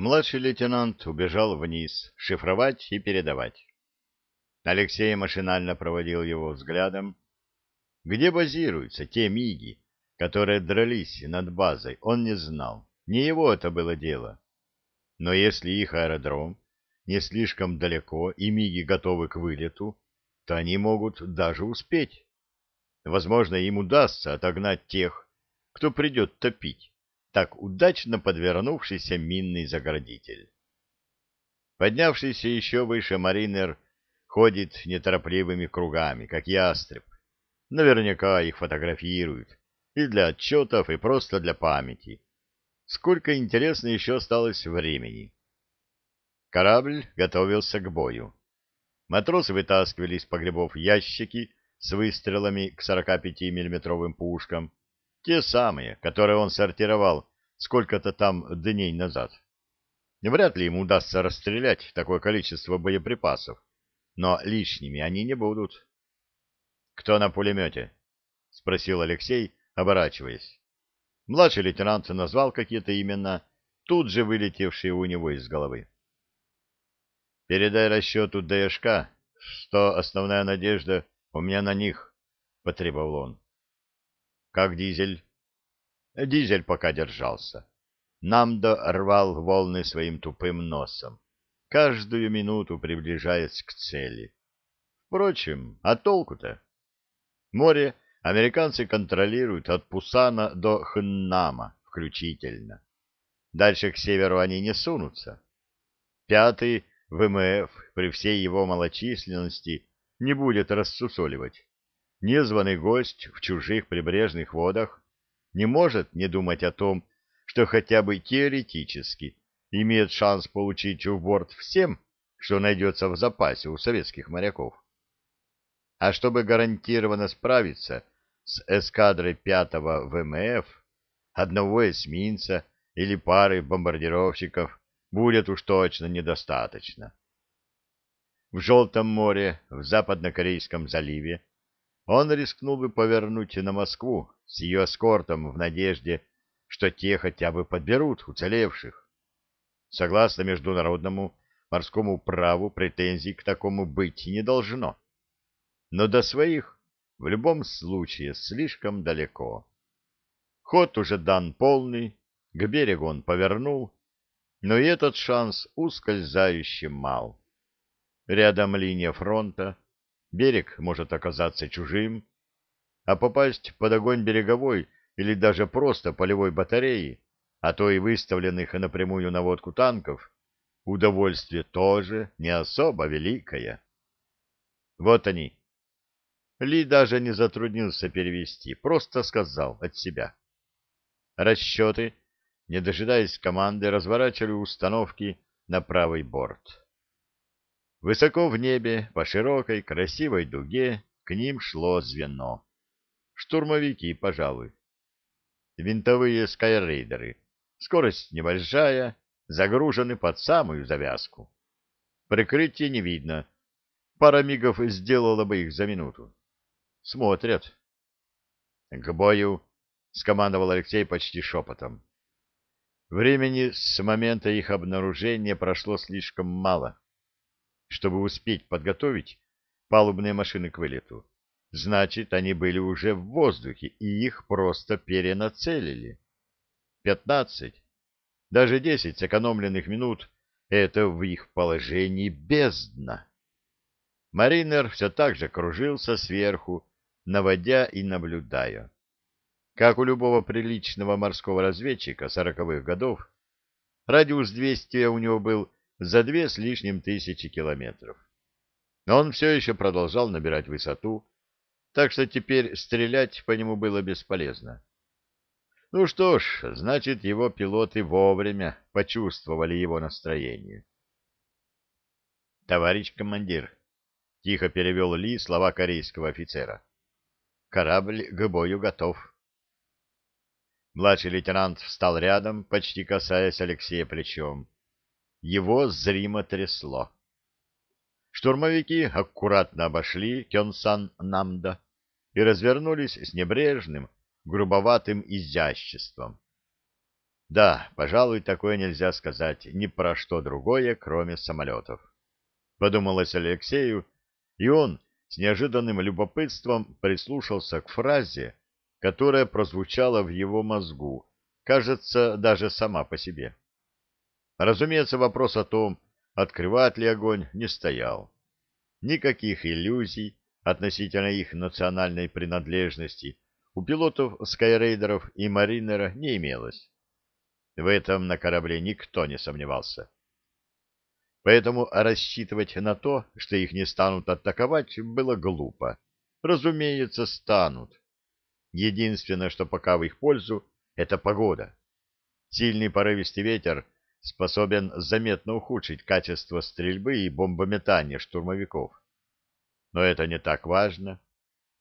Младший лейтенант убежал вниз, шифровать и передавать. Алексей машинально проводил его взглядом. Где базируются те МИГи, которые дрались над базой, он не знал. Не его это было дело. Но если их аэродром не слишком далеко и МИГи готовы к вылету, то они могут даже успеть. Возможно, им удастся отогнать тех, кто придет топить так удачно подвернувшийся минный заградитель. Поднявшийся еще выше маринер ходит неторопливыми кругами, как ястреб. Наверняка их фотографируют и для отчетов, и просто для памяти. Сколько, интересно, еще осталось времени. Корабль готовился к бою. Матросы вытаскивали из погребов ящики с выстрелами к 45-миллиметровым пушкам, те самые, которые он сортировал сколько-то там дней назад. Вряд ли ему удастся расстрелять такое количество боеприпасов, но лишними они не будут. — Кто на пулемете? — спросил Алексей, оборачиваясь. Младший лейтенант назвал какие-то имена, тут же вылетевшие у него из головы. — Передай расчету ДШК, что основная надежда у меня на них, — потребовал он. Как дизель? Дизель пока держался. Намдо рвал волны своим тупым носом, каждую минуту приближаясь к цели. Впрочем, а толку-то? Море американцы контролируют от Пусана до Хннама включительно. Дальше к северу они не сунутся. Пятый ВМФ при всей его малочисленности не будет рассусоливать незваный гость в чужих прибрежных водах не может не думать о том, что хотя бы теоретически имеет шанс получить в борт всем, что найдется в запасе у советских моряков. А чтобы гарантированно справиться с эскадрой пятого ВМФ, одного эсминца или пары бомбардировщиков будет уж точно недостаточно. В Желтом море, в Западнокорейском заливе он рискнул бы повернуть на Москву с ее эскортом в надежде, что те хотя бы подберут уцелевших. Согласно международному морскому праву, претензий к такому быть не должно. Но до своих в любом случае слишком далеко. Ход уже дан полный, к берегу он повернул, но и этот шанс ускользающе мал. Рядом линия фронта, берег может оказаться чужим, а попасть под огонь береговой или даже просто полевой батареи, а то и выставленных напрямую наводку танков, удовольствие тоже не особо великое. Вот они. Ли даже не затруднился перевести, просто сказал от себя. Расчеты, не дожидаясь команды, разворачивали установки на правый борт. Высоко в небе, по широкой, красивой дуге, к ним шло звено. Штурмовики, пожалуй. Винтовые скайрейдеры. Скорость небольшая, загружены под самую завязку. Прикрытия не видно. Пара мигов сделала бы их за минуту. Смотрят. — К бою! — скомандовал Алексей почти шепотом. Времени с момента их обнаружения прошло слишком мало чтобы успеть подготовить палубные машины к вылету. Значит, они были уже в воздухе, и их просто перенацелили. Пятнадцать, даже десять сэкономленных минут — это в их положении бездна. Маринер все так же кружился сверху, наводя и наблюдая. Как у любого приличного морского разведчика сороковых годов, радиус действия у него был за две с лишним тысячи километров. Но он все еще продолжал набирать высоту, так что теперь стрелять по нему было бесполезно. Ну что ж, значит, его пилоты вовремя почувствовали его настроение. «Товарищ командир», — тихо перевел Ли слова корейского офицера, — «корабль к бою готов». Младший лейтенант встал рядом, почти касаясь Алексея плечом. Его зримо трясло. Штурмовики аккуратно обошли Кёнсан-Намда и развернулись с небрежным, грубоватым изяществом. Да, пожалуй, такое нельзя сказать ни про что другое, кроме самолетов. Подумалось Алексею, и он с неожиданным любопытством прислушался к фразе, которая прозвучала в его мозгу, кажется, даже сама по себе. Разумеется, вопрос о том, открывать ли огонь, не стоял. Никаких иллюзий относительно их национальной принадлежности у пилотов скайрейдеров и маринера не имелось. В этом на корабле никто не сомневался. Поэтому рассчитывать на то, что их не станут атаковать, было глупо. Разумеется, станут. Единственное, что пока в их пользу, это погода. Сильный порывистый ветер способен заметно ухудшить качество стрельбы и бомбометания штурмовиков. Но это не так важно,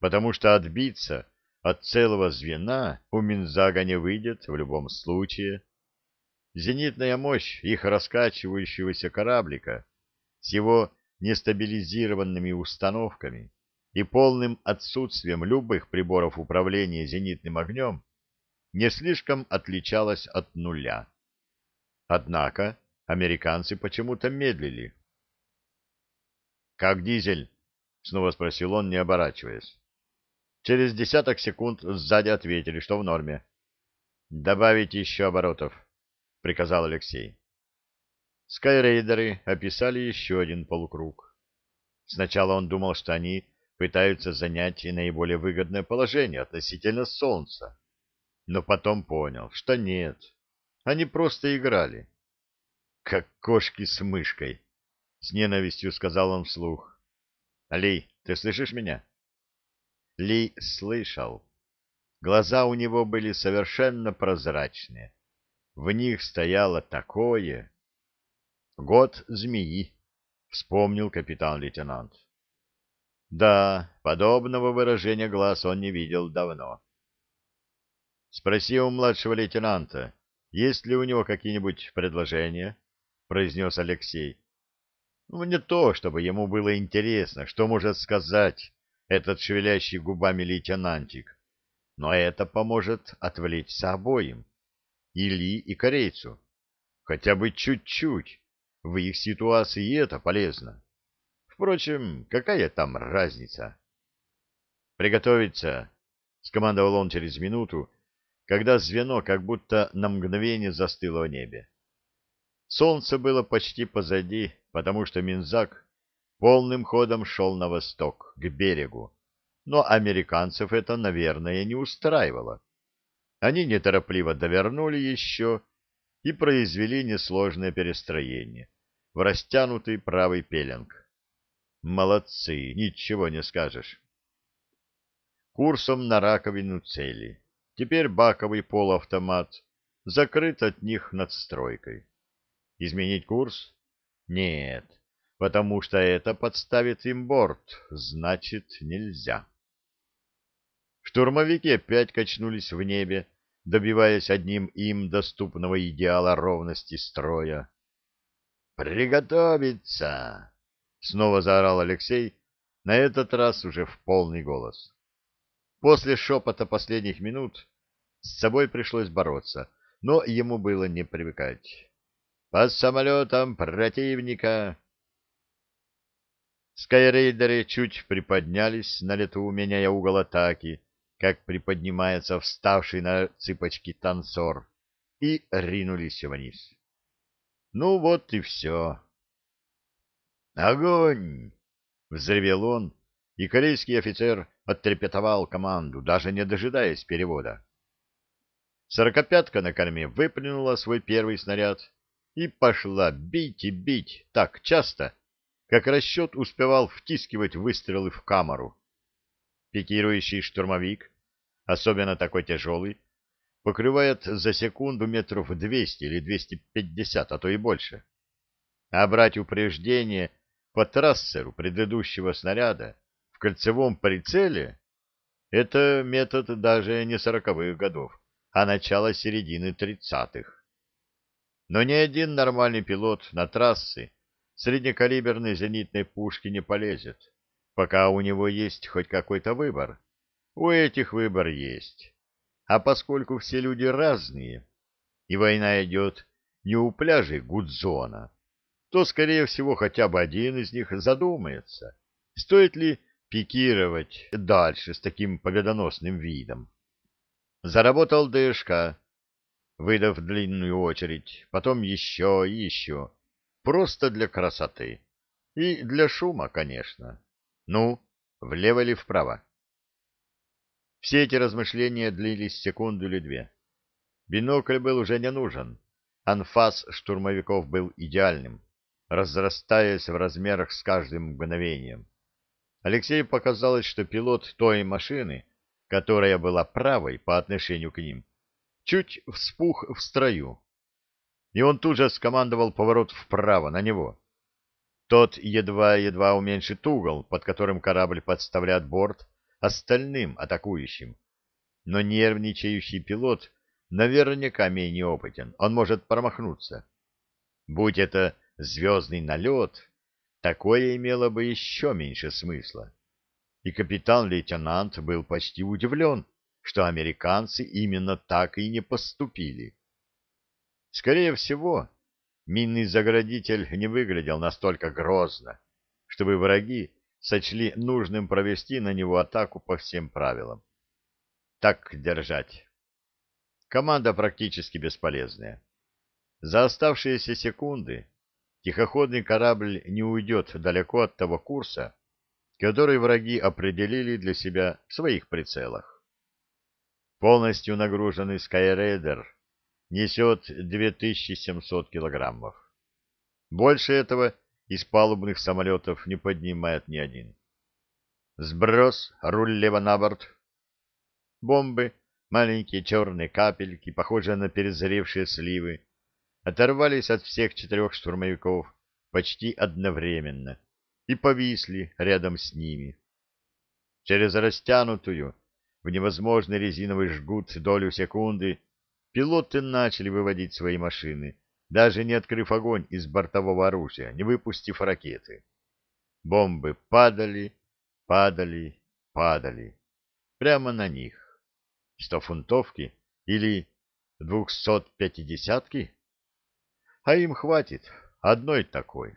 потому что отбиться от целого звена у Минзага не выйдет в любом случае. Зенитная мощь их раскачивающегося кораблика с его нестабилизированными установками и полным отсутствием любых приборов управления зенитным огнем не слишком отличалась от нуля. Однако американцы почему-то медлили. «Как дизель?» — снова спросил он, не оборачиваясь. Через десяток секунд сзади ответили, что в норме. «Добавить еще оборотов», — приказал Алексей. Скайрейдеры описали еще один полукруг. Сначала он думал, что они пытаются занять наиболее выгодное положение относительно Солнца, но потом понял, что нет, они просто играли. «Как кошки с мышкой», — с ненавистью сказал он вслух. «Ли, ты слышишь меня?» Ли слышал. Глаза у него были совершенно прозрачные. В них стояло такое... Год змеи, вспомнил капитан-лейтенант. Да, подобного выражения глаз он не видел давно. Спроси у младшего лейтенанта, есть ли у него какие-нибудь предложения, произнес Алексей. Ну, не то, чтобы ему было интересно, что может сказать этот шевелящий губами лейтенантик, но это поможет отвлечься обоим, Или и корейцу, хотя бы чуть-чуть, в их ситуации это полезно. Впрочем, какая там разница? «Приготовиться!» — скомандовал он через минуту, когда звено как будто на мгновение застыло в небе. Солнце было почти позади, потому что Минзак полным ходом шел на восток, к берегу. Но американцев это, наверное, не устраивало. Они неторопливо довернули еще и произвели несложное перестроение в растянутый правый пеленг. Молодцы, ничего не скажешь. Курсом на раковину цели. Теперь баковый полуавтомат закрыт от них надстройкой. Изменить курс? Нет потому что это подставит им борт, значит, нельзя. Штурмовики опять качнулись в небе, добиваясь одним им доступного идеала ровности строя. «Приготовиться!» — снова заорал Алексей, на этот раз уже в полный голос. После шепота последних минут с собой пришлось бороться, но ему было не привыкать. «По самолетам противника!» Скайрейдеры чуть приподнялись на лету, меняя угол атаки, как приподнимается вставший на цыпочки танцор, и ринулись вниз. Ну вот и все. «Огонь!» — взревел он, и корейский офицер оттрепетовал команду, даже не дожидаясь перевода. Сорокопятка на корме выплюнула свой первый снаряд и пошла бить и бить так часто, как расчет успевал втискивать выстрелы в камеру. Пикирующий штурмовик, особенно такой тяжелый, покрывает за секунду метров 200 или 250, а то и больше. А брать упреждение по трассеру предыдущего снаряда кольцевом прицеле — это метод даже не сороковых годов, а начала середины тридцатых. Но ни один нормальный пилот на трассы среднекалиберной зенитной пушки не полезет, пока у него есть хоть какой-то выбор. У этих выбор есть. А поскольку все люди разные, и война идет не у пляжей Гудзона, то, скорее всего, хотя бы один из них задумается, стоит ли пикировать дальше с таким победоносным видом. Заработал ДШК, выдав длинную очередь, потом еще и еще, просто для красоты. И для шума, конечно. Ну, влево или вправо? Все эти размышления длились секунду или две. Бинокль был уже не нужен. Анфас штурмовиков был идеальным, разрастаясь в размерах с каждым мгновением. Алексею показалось, что пилот той машины, которая была правой по отношению к ним, чуть вспух в строю. И он тут же скомандовал поворот вправо, на него. Тот едва-едва уменьшит угол, под которым корабль подставляет борт остальным атакующим. Но нервничающий пилот наверняка менее опытен, он может промахнуться. Будь это звездный налет, такое имело бы еще меньше смысла. И капитан-лейтенант был почти удивлен, что американцы именно так и не поступили. Скорее всего, минный заградитель не выглядел настолько грозно, чтобы враги сочли нужным провести на него атаку по всем правилам. Так держать. Команда практически бесполезная. За оставшиеся секунды тихоходный корабль не уйдет далеко от того курса, который враги определили для себя в своих прицелах. Полностью нагруженный Skyraider несет 2700 килограммов. Больше этого из палубных самолетов не поднимает ни один. Сброс, руль лево на борт. Бомбы, маленькие черные капельки, похожие на перезаревшие сливы, оторвались от всех четырех штурмовиков почти одновременно и повисли рядом с ними. Через растянутую в невозможный резиновый жгут долю секунды пилоты начали выводить свои машины, даже не открыв огонь из бортового оружия, не выпустив ракеты. Бомбы падали, падали, падали. Прямо на них. Стофунтовки или двухсот пятидесятки? А им хватит одной такой.